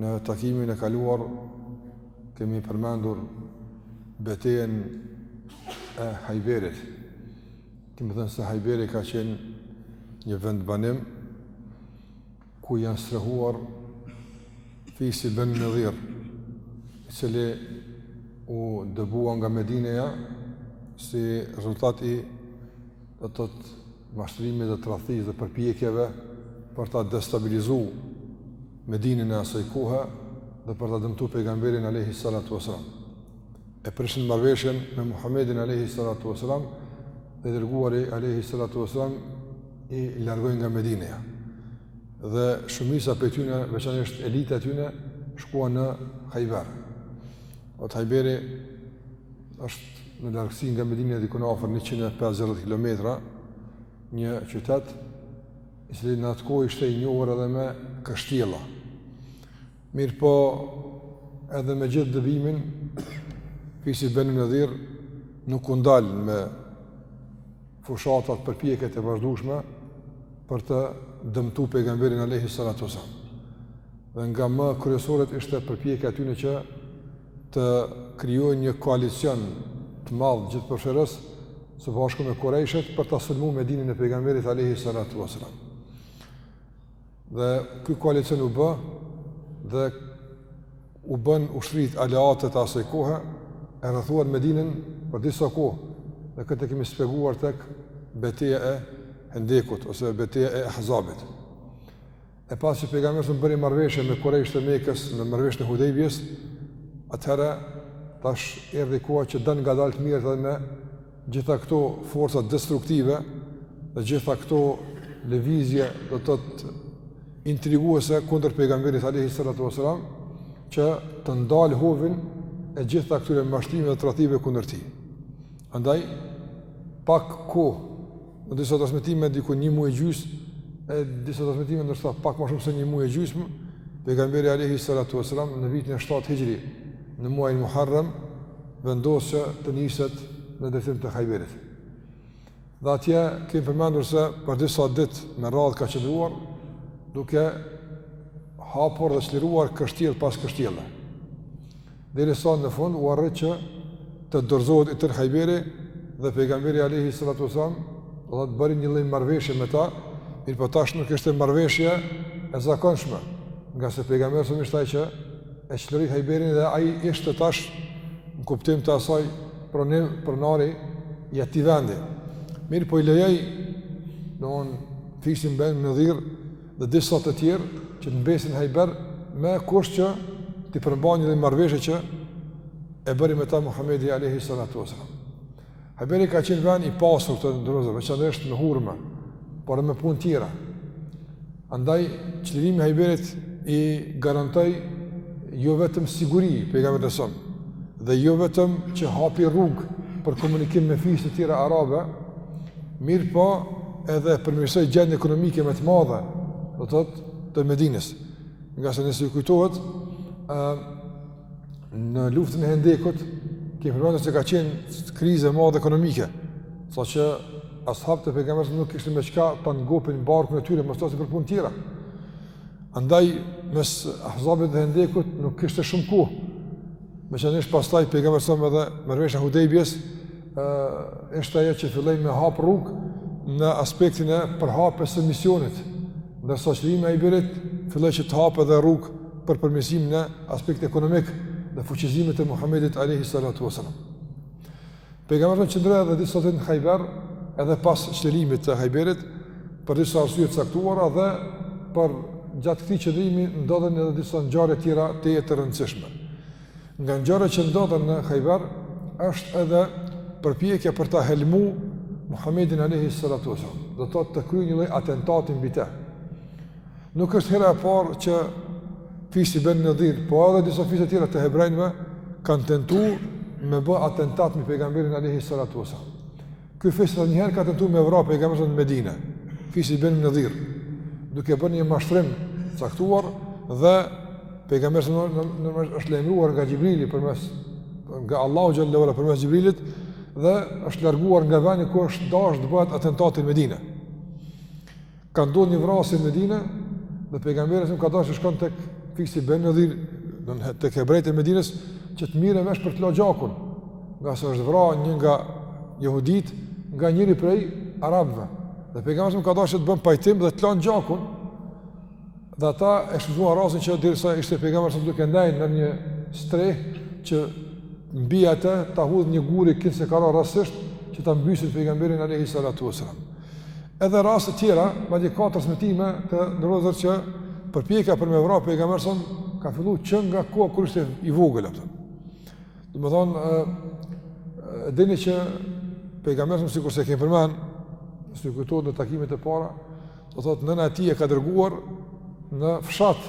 Në takimin e kaluar kemi përmendur betejën e Hajberit. Kemi thënë se Hajberi ka qenë një vendbanim ku janë strehuar fisi Benu Nedhir, i cili u dëbua nga Medineja si rezultat i të të të mashtrimit dhe tradhtisë dhe përpjekjeve për ta destabilizu Medinën e asaj kohe dhe për ta dëmtu pejgamberin alayhi salatu wasalam. E prishën marrëveshjen me Muhamedin alayhi salatu wasalam dhe i dërguari alayhi salatu wasalam i largoi nga Medineja. Dhe shumica prej tyne, veçanërisht elita e tyne, shkuan në Hajber. O Hajberi Është në largësi nga Medineja dikun afër 150 kilometra, një qytet i cili në atë kohë ishte i njohur edhe me kështjella. Mirëpo, edhe me gjithë dëbimin, fisi Benu Nedhir nuk u ndal me fushatat përpjekjet e vazhdueshme për të dëmtu pejgamberin alayhi salatu wasalam. Dhe nga më kryesoret ishte përpjekja e tyne që të krijojnë një koalicion të madh gjithëpërfshirës së bashku me Kurejshët për ta sulmu Medinën e pejgamberit alayhi salatu wasalam. Dhe ky koalicion u bë dhe u bënë ushtritë aleate të asaj kohe e rrethuan Medinën për disa kohë. Dhe këtë e kemi shpjeguar tek beteja e Hendekut ose beteja e Ahzabit. E pasqë pejgamberi sa bëri marrëveshje me Kurejshët e Mekës në marrëveshjen e Hudejbijes, atëherë tash erdhi koha që dalëngadalë të merret edhe me gjitha këto forca destruktive, dhe gjitha këto lëvizje do të thotë intriguese kundër pejgamberit alayhi salatu wasalam që të ndalë hovin e gjitha këtyre mashtrimeve dhe tradhtive kundër tij. Andaj pak kohë Në disa transmetime diku një muaj gjys, e disa transmetime ndoshta pak ma shumë se një muaj e gjys, pejgamberi alayhi salatu wasalam në vitin e 7 Hixhri, në muajin Muharrem, vendos që të niset në drejtim të Hajberit. Dhe atje kemi përmendur se për disa ditë me radhë ka qëndruar duke hapur dhe çliruar kështjellë pas kështjelle. Derisa në fund u arrit që të dorëzohet i tërë Hajberi dhe pejgamberi alayhi salatu wasallam bëri një lloj marrëveshje me ta, mirëpo tash nuk ishte marrëveshje e zakonshme, ngase pejgamberi ishte ai që e çliroi Hajberin dhe ai ishte tash në kuptim të asaj pronim pronari i atij vendi. Mirëpo i lejoi në on fisin Benu Nedhir dhe disa të tjerë që të mbesin n'Hajber me kusht që t'i përmbahen një marrëveshje që e bëri me ta Muhamedi alayhi salatu wasallam. Hajberi ka qenë vend i pasur të nderuar, veçanërisht me hurma, por edhe me punë tjera. Andaj çlirimi i Hajberit i garantoi jo vetëm siguri pejgamberit a.s., dhe jo vetëm që hapi rrugë për komunikim me fise të tjera arabe, Mirëpo, edhe përmirësoi gjendjen ekonomike me të madhe, do të thotë të Medinës. Ngase nëse ju kujtohet, ë në luftën e Hendekut kemi përmendur se ka qenë krizë e madhe ekonomike, saqë ashabët e pejgamberit nuk kishin me çka ta ngopin barkun e tyre, mos thosh për punë tjera. Andaj mes Ahzabit dhe Hendekut nuk kishte shumë kohë. Meqenëse pastaj pejgamberi a.s. edhe marrëveshja e Hudejbijes, ishte ajo që filloi me hap rrugë në aspektin e përhapjes së misionit. Ndërsa çlirimi i Hajberit filloi që të hapë edhe rrugë për përmirësim në aspekt ekonomik dhe fuqizim të Muhamedit alayhi salatu wasallam. Pejgamberi qëndroi edhe disa ditë në Hajber, edhe pas çlirimit të Hajberit për disa arsye të caktuara dhe përgjatë këtij qëndrimi ndodhën edhe disa ngjarje tjera të të rëndësishme. Nga ngjarjet që ndodhën në Hajber është edhe përpjekja për ta helmu Muhamedin alayhi salatu wasallam, do të thotë të kryejë një lloj atentati mbi të. Nuk është hera e parë që fisi Ben Nadir, po edhe disa fise të tjera të hebrejve kanë tentu me bë atentat mbi pejgamberin alayhi salatu wasallam. Ky fis edhe njëherë ka tentu me vra pejgamberin a.s. në Medinë. Fisi Beni Nadir. Duke bërë një mashtrim të caktuar dhe pejgamberi a.s. është lajmëruar nga Xhibrili përmes nga Allahu xhel-le ue ala përmes Xhibrilit dhe është larguar nga vendi ku është dasht të bëhet atentati në Medinë. Ka ndodh një vrasje në Medinë, dhe pejgamberi a.s. ka dasht të shkon tek fisi Ben Nadir, domethënë tek hebrejtë e Medinës që të mirret vesh për ta la gjakun, ngase është vrarë një nga jehuditë, nga njëri prej arabëve. Dhe pejgamberi ka dasht të bën pajtim dhe ta lan gjakun. Dhe ata e shfrytzuan rastin që derisa ishte pejgamberi a.s. duke ndejt në një strehë që mbi atë ta hudh një gur kinse ka ra rastësisht që ta mbysin pejgamberin alayhi salatu wasalam. Edhe raste tjera, madje ka transmetime të nderuar që përpjekja për me vra pejgamberin ka fillu që nga koha kur ishte i vogël atë. Domethënë e dini që pejgamberi sikurse kemi përmend, nëse ju kujtohet në takimet e para, do thotë nëna e tij e ka dërguar në fshat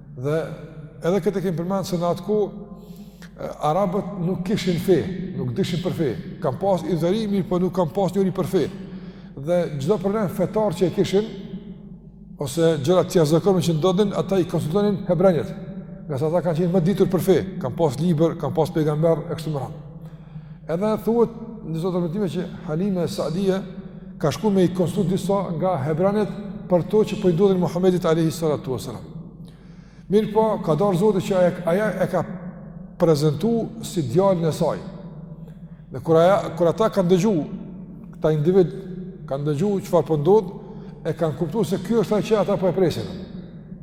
Dhe edhe këtë e kemi përmend se në atë kohë Arabët nuk kishin fe, nuk dishin për fe, kanë pas idhujtari mirëpo nuk kanë pas njohuri për fe. Dhe çdo problem fetar që e kishin, ose gjërat të jashtëzakonshme që ndodhin, ata i konsultonin hebrenjët, ngase ata kanë qenë më të ditur për fe, kanë pas libër, kanë pas pejgamber, e kështu me radhë. Edhe thuhet në disa transmetime që Halime e Saadije, Ka shku me i konsultu disa nga hebrenjtë për ato që po i ndodhin Muhammedit alejhi salatu ue selam. Mirëpo, kader Zoti që ajo, ajo e ka prezentu si djallin e saj. Dhe kur, ajo, kur ata kanë dëgju, këta individë kanë dëgju çfarë po ndodh, e kanë kuptu se ky është ai që ata po e presin.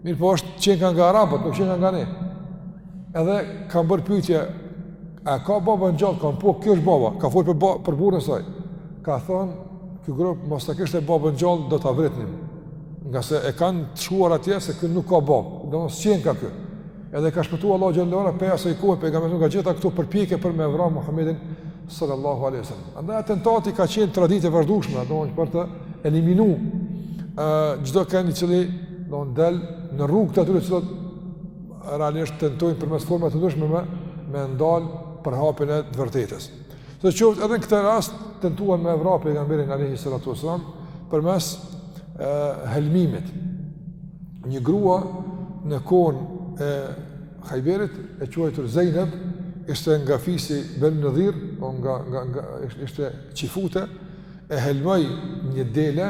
Mirëpo është qenka nga arabët, nuk qenka nga ne. Edhe kanë bërë pyetje, a ka babën gjallë, ka thënë po, ky është baba, ka folë për, ba, për burrin saj. Kanë thënë, ky grup, mos ta kishte babën gjallë, do ta vritnim. Ngase e kanë të shkruar atje, se ky nuk ka baba, domethënë s'qenka ky. Edhe ka shpëtu Allahu xhelle prej asaj kohe, pejgamberin nga gjitha këto përpjekje për me e vra Muhammedin sallallahu alaihi wasallam. Andaj atentati ka qenë traditë e vazhdueshme, domthonë për të eliminu çdo uh, kënd i cili do të dal në rrugë të atyre që realisht tentojnë përmes formave të ndryshme me me ndal përhapjen e të vërtetës. Sidoqoftë edhe në këtë rast tentuan me e vra pejgamberin alayhi salatu wasallam përmes e helmimit. Një grua në kohën e Hajberit e quajtur Zejneb ishte nga fisi Benu Nadir, po nga nga nga ishte çifute E helmoi një dele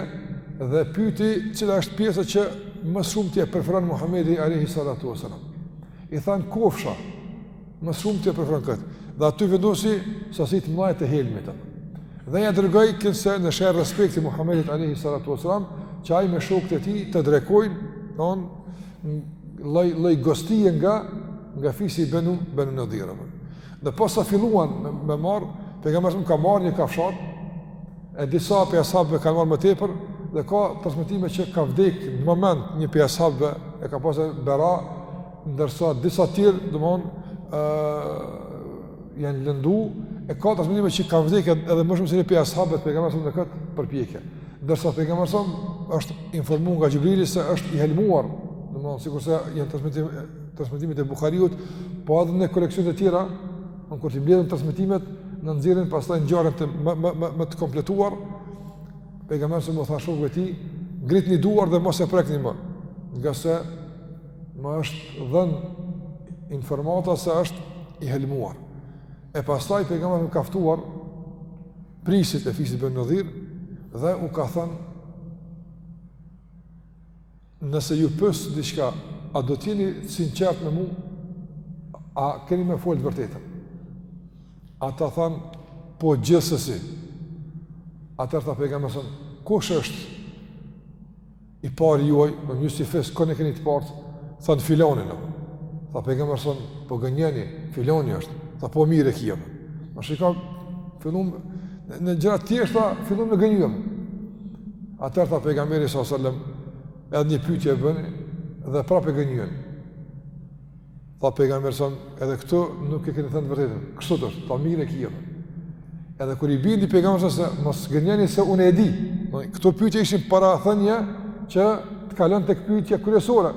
dhe pyeti cila është pjesa që më shumti e preferon Muhamedi alayhi salatu wasalam. I thanë kofsha. Më shumti e preferon kët. Dhe aty vendosi sasi të mëdha të helmit. Dhe ia dërgoi kinse në shenjë respekti Muhamedit alayhi salatu wasalam, që ai me shokët e tij të drekojnë, domethënë lloj lloj gostie nga nga fisi Banu Banu Nadir. Dhe posa filluan me, me marrë, pejgamberi ka marrë një kafshatë, e disa prej ashabëve kanë marrë më tepër, dhe ka transmetime që ka vdek në moment një prej ashabëve e ka pasë bera, ndërsa disa të tjerë, domethënë, janë lëndu, e ka transmetime që ka vdek edhe më shumë se një prej ashabëve të pejgamberit në këtë përpjekje. Ndërsa pejgamberi është informu nga Xhibrili se është i helmuar, domethënë, sikurse janë transmetime, Transmetimet e Buhariut, po edhe në koleksionet e tjera, ne kur t'i mbledhim transmetimet, ne nxjerrim pastaj ngjarjen më më më më të kompletuar. Pejgamberi u tha shokëve të tij, ngritni duart dhe mos e prekni më, ngase më është dhënë informata se është i helmuar. E pastaj pejgamberi ka ftuar prijësit e fisit Benu Nadir dhe u ka thënë Nëse ju pys diçka, a do të jeni të sinqertë me mu? A keni me fol të vërtetën? Ata thanë, po gjithsesi. Atëherë tha pejgamberi s.a.s., kush është i pari juaj, në një si fis, kënd e keni të partë, thanë filoni, tha pejgamberi s.a.s., po gënjeni, filoni është, thanë po mirë e ke. Shiko, fillon, në, në gjëra të thjeshta, fillon me gënjy. Atëherë tha pejgamberi s.a.s. edhe një pytje e bëri dhe prap e gënjen. Tha pejgamberi s.a.s. edhe këtu nuk e keni thënë të vërtetën. Kështu është, thanë mirë e ke. Edhe kur i bindi pejgamberi s.a.s. se mos gënjeni se unë e di. Këto pytje ishin parathënje që të kalon tek pytja kryesore.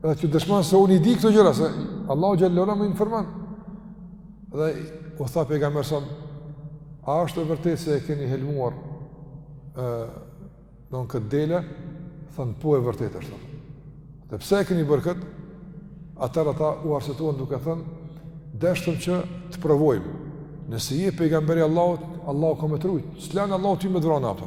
Dhe që dëshmon se unë i di këto gjëra, se Allahu xhelle ve ala më informon. Dhe u tha pejgamberi s.a.s., a është e vërtetë se e keni helmuar e, domethënë këtë dele, thanë po e vërtetë është. Dhe pse e keni bërë këtë, atëherë ata u arsyetuan duke thënë, deshtëm që të të provojmë. Nëse je pejgamber i Allahut, Allahu ka me të rujt. S'lën Allahu ty me t'vra ata.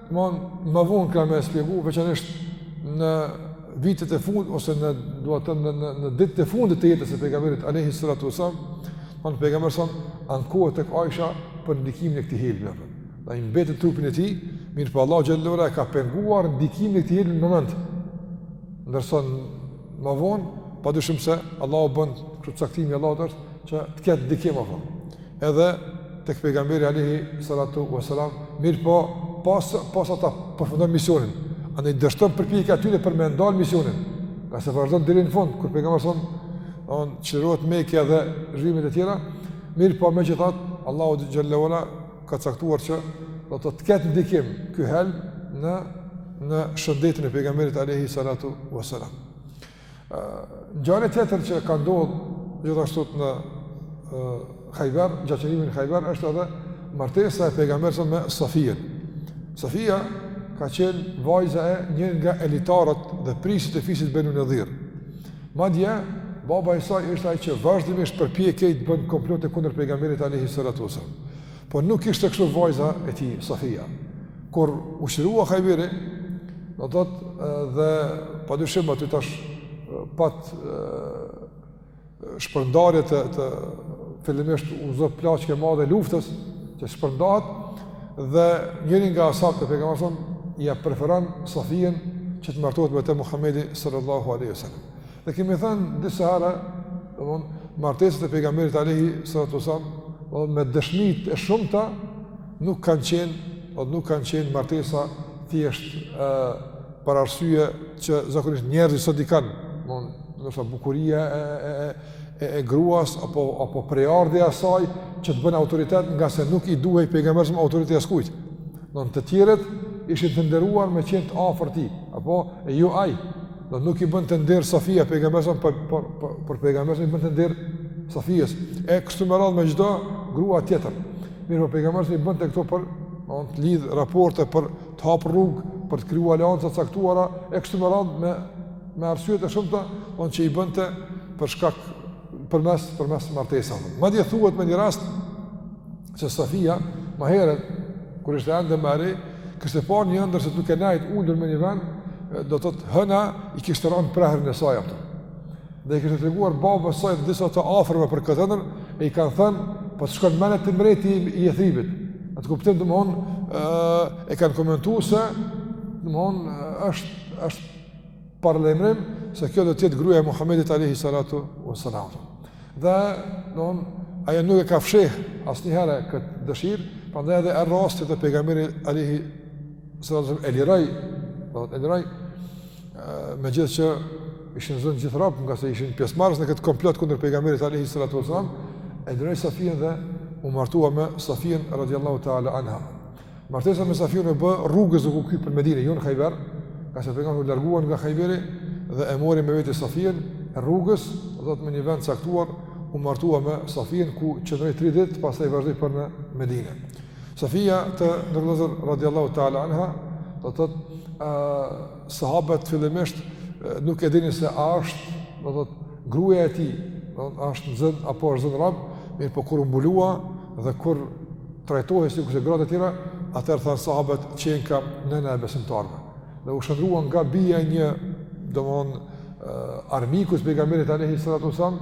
Domethënë më vonë kam me e shpjegu, veçanisht në vitet e fundit, ose në, domethënë, në, në ditët e fundit të jetës së pejgamberit alayhi salatu wasalam, domethënë pejgamberi s.a.s., ankohet tek Ajsha për ndikimin e këtij helmi. Ai mbetet në trupin e tij, mirëpo Allahu xhelle ve ala e ka penguar ndikimin e këtij helmi në moment. Ndërsa më vonë, pa dyshim se Allahu bën, këtu caktimi i Allahut është, që të ketë ndikim, më vonë. edhe tek pejgamberi alayhi salatu wasalam mirëpo pas pasi ta përfundon misionin andaj dështon përpjekja e tyre për me ndal misionin ngase vazhdon deri në fund kur pejgamberi s.a.s. çlirohet Meka edhe çlirimet e tjera mirëpo megjithatë Allahu xhelle ve ala ka caktuar që do të të ketë ndikim ky helm në në shëndetin e pejgamberit alayhi salatu wasalam Ngjarje tjetër që ka ndodh gjithashtu në Hajber, gjatë qëndrimit në Hajber është edhe martesa e pejgamberit s.a.s. me Safijën. Safia ka qenë vajza e një nga elitarët dhe prijësit e fisit Benu Nedir. Madje baba i saj ishte ai që vazhdimisht përpjekej të bënte komplote kundër pejgamberit alayhi salatu wasallam. Po nuk ishte kështu vajza e tij Safia. Kur u çlirua Hajberi, do të thotë dhe padyshim aty tash pat shpërndarje të të fillimisht u zu plaçkë e madhe e luftës që shpërndahet dhe njëri nga ashabët e pejgamberit ia preferon Safien që të martohet me të Muhamedi sallallahu alaihi wasallam. Dhe kemi thënë disa herë, domthon martesat e pejgamberit alayhi salatu wasallam, domthon me dëshmitë e shumta nuk kanë qenë, do nuk kanë qenë martesa thjesht ë për arsye që zakonisht njerëzit sot i kanë, domthon ndoshta bukuria e e e e gruas apo apo prejardhja e saj që të bën autoritet ngase nuk i duhej pejgamberit autoritet i askujt. Domthon të tjerët, ishin të nderuar me qenë të afërt tij, apo e jo ai, do nuk i bënte nder Safia pejgamberit por, por, por, por pejgamberi i bënte nder Safijes, e kështu me radhë me çdo grua tjetër, mirëpo pejgamberi i bënte këto për, domthon të lidhë raporte për të hapë rrugë, për të kriju aleanca të caktuara, e kështu me radhë me, me arsyet e shumta, domthon që i bënte për shkak përmes, përmes martesave. Madje thuhet me një rast, se Safia më herët kur ishte ende më e re, kishte parë një ëndërr se duke nejt ulur në një vend, do të thotë hëna i kishte rënë në prehrin e saj atë. Dhe i kishte treguar babës së saj disa të afërme për këtë ëndërr e i kanë thënë, po të shkon mendja te mbreti i Jethribit. Në atë kuptim domthon ë e kanë komentuar se domthon është është paralajmërim se kjo do të jetë gruaja e Muhamedit alayhi salatu wasalam. Dhe domthon ajo nuk e ka fsheh asnjëherë këtë dëshirë, prandaj edhe erdh rasti që pejgamberi alayhi salatu wasalam e liroi, do të e liroi megjithëqë ishin zënë gjithë robë ngase ishin pjesëmarrës në këtë komplot kundër pejgamberit alayhi salatu wasalam, e liroi Safien dhe u martua me Safien radiallahu ta'ala anha. Martesa me Safien u bë rrugës duke u kthy për Medinë, jo në Hajber, ngase pejgamberi u largua nga Hajberi dhe e mori me vete Safien e rrugës, do të thotë me një vend të caktuar, u martua me Safien ku qëndroi 3 ditë, pastaj vazhdoi për në Medinë. Safia të nderuar radiallahu ta'ala anha, do të thotë sahabët fillimisht nuk e dinin se a është, do të thotë gruaja e tij, do të thotë është zon apo është zon rob, mirëpo kur u mbulua dhe kur trajtohej sikurse gratë e tjera, atëherë thanë sahabët qenka nëna e besimtarëve. Dhe u shndërrua nga bija e një, domthon, eh, armiku të pejgamberit alayhi salatu wasallam,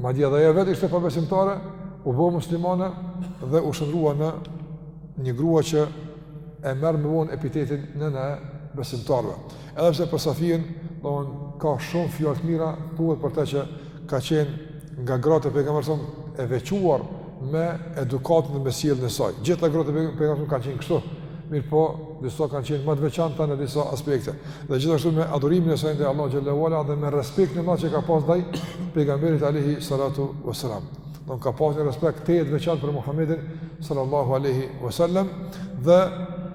madje edhe ajo vetë ishte pabesimtare, u bë muslimane dhe u shndërrua në një grua që e merr më vonë epitetin nëna e besimtarëve. Edhe pse për Safijen, domthon ka shumë fjalë të mira, thuhet për të që ka qenë nga gratë e pejgamberit e veçuar me edukatën dhe me sjelljen e saj. Gjithë gratë e pejgamberit kanë qenë kështu, mirëpo, disa kanë qenë më të veçanta në disa aspekte. Dhe gjithashtu me adhurimin e saj ndaj Allahut xhelle ue ala dhe me respektin e madh që ka pas ndaj pejgamberit alayhi salatu wasalam. Domthon ka pas një respekt të veçantë për Muhamedin sallallahu alaihi wasallam dhe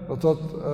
do të thotë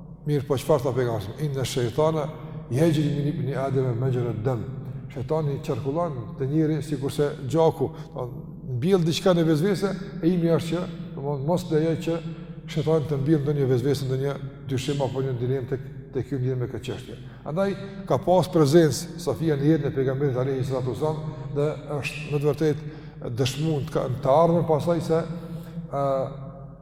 Mirëpo çfarë tha pejgamberi sa? Inna shaytana yajri min ibn Adam majra ad-dam. Shejtani qarkullon te njeriu sikurse gjaku, domthon mbjell diçka në vesvese e imi është që, domthon mos lejoj që shejtani të mbjellë ndonjë vesvese ndonjë dyshim apo një dilemë tek tek ky njeri me këtë çështje. Andaj ka pas prezencë Safija në jetën e pejgamberit alayhi salatu sallam dhe është në të vërtetë dëshmu në të ardhmen pastaj se ë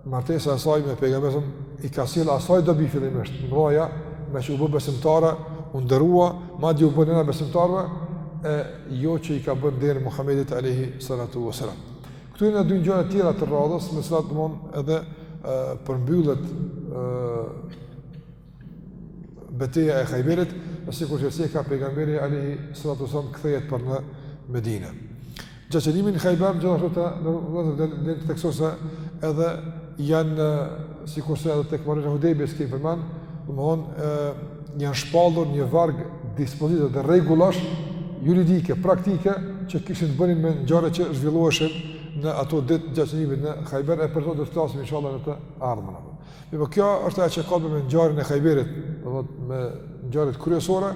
Martesa e saj me pejgamberin i ka sjell asaj dobi fillimisht. Nga ajo meqë u bë besimtare, u nderua, madje u bë nëna e besimtarëve e jo që i ka bë nder Muhammedit alejhi salatu vesselam. Këtu janë dy ngjarje tjera të radhës, me të cilat domthon edhe përmbyllet beteja e Khayberit, e sikur që se ka pejgamberi alayhi salatu wasallam kthehet për në Medinë. Gjatë qëndrimit në Khayber gjithashtu të vëzhgojë dhe dhe të theksoj se edhe janë sikurse edhe tek marrëveshja e Hudejbies kemi përmend, domthon ë janë shpallur një varg dispozita dhe rregullash juridike, praktike që kishin të bënin me ngjarje që zhvilloheshin në ato ditë gjatë qëndrimit në Khayber e për to do të flasim inshallah në të ardhmen. Mirëpo kjo është ajo që ka të bëjë me ngjarjen e Khajberit, do të thotë me ngjarjet kryesore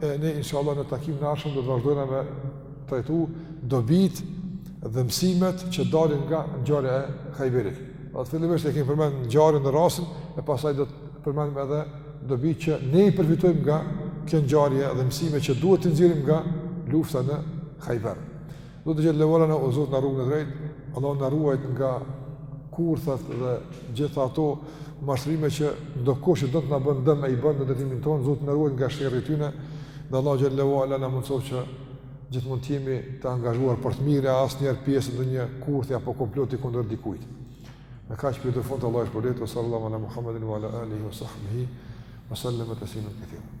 e ne inshallah në takimin e ardhshëm do të vazhdojmë me trajtu dobitë dhe mësimet që dalin nga ngjarja e Khajberit. Domthon fillimisht e kemi përmend ngjarjen dhe rastin e pastaj do të përmendim edhe dobitë që ne i përfitojmë nga kjo ngjarje dhe mësimet që duhet t'i nxjerrim nga lufta në Khajber. Zoti xhele ve ala na udhëzoftë në rrugën e drejtë, Allahu na ruajt nga kurthat dhe gjitha ato mashtrime që ndokush që don të na bën dëm e i bën në dëmtimin tonë, Zoti na ruajt nga sherri i tyne, dhe Allahu xhele ve ala na mundësoftë që gjithmonë të jemi të angazhuar për të mirë, asnjëherë pjesë e ndonjë kurthi apo komploti kundër dikujt. Me kaq përfundoj, Allahu ju shpërbleftë, sallallahu ala Muhammedin, wa ala alihi, wa sahbihi, wa sallam tasliman kathira.